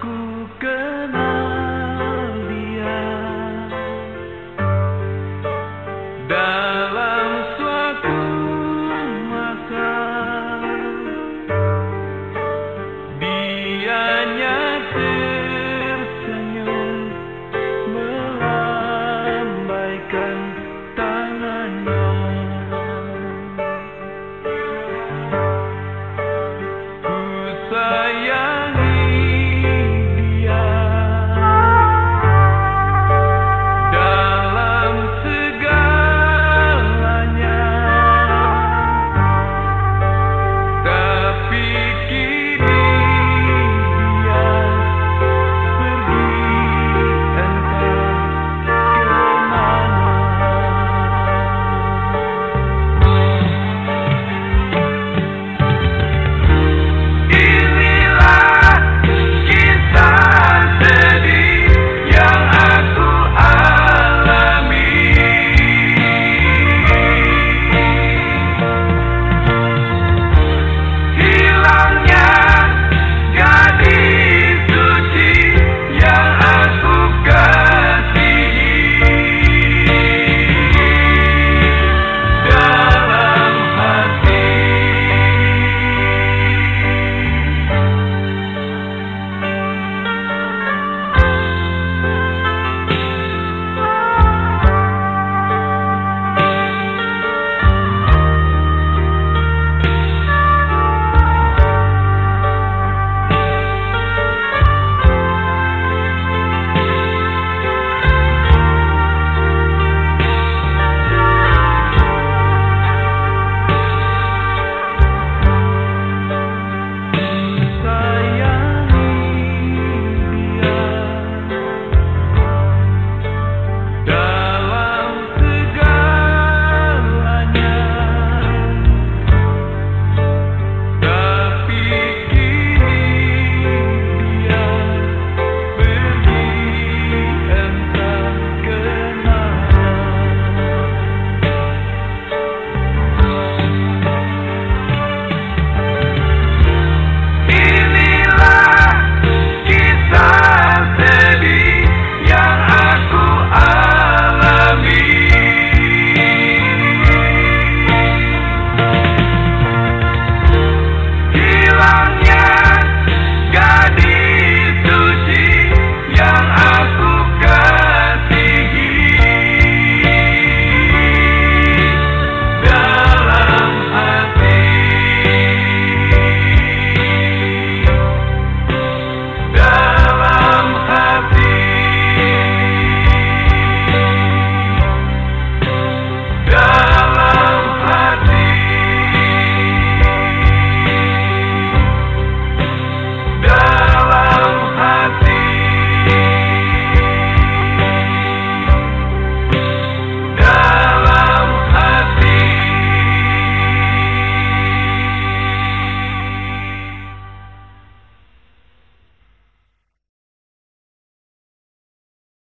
ku kenal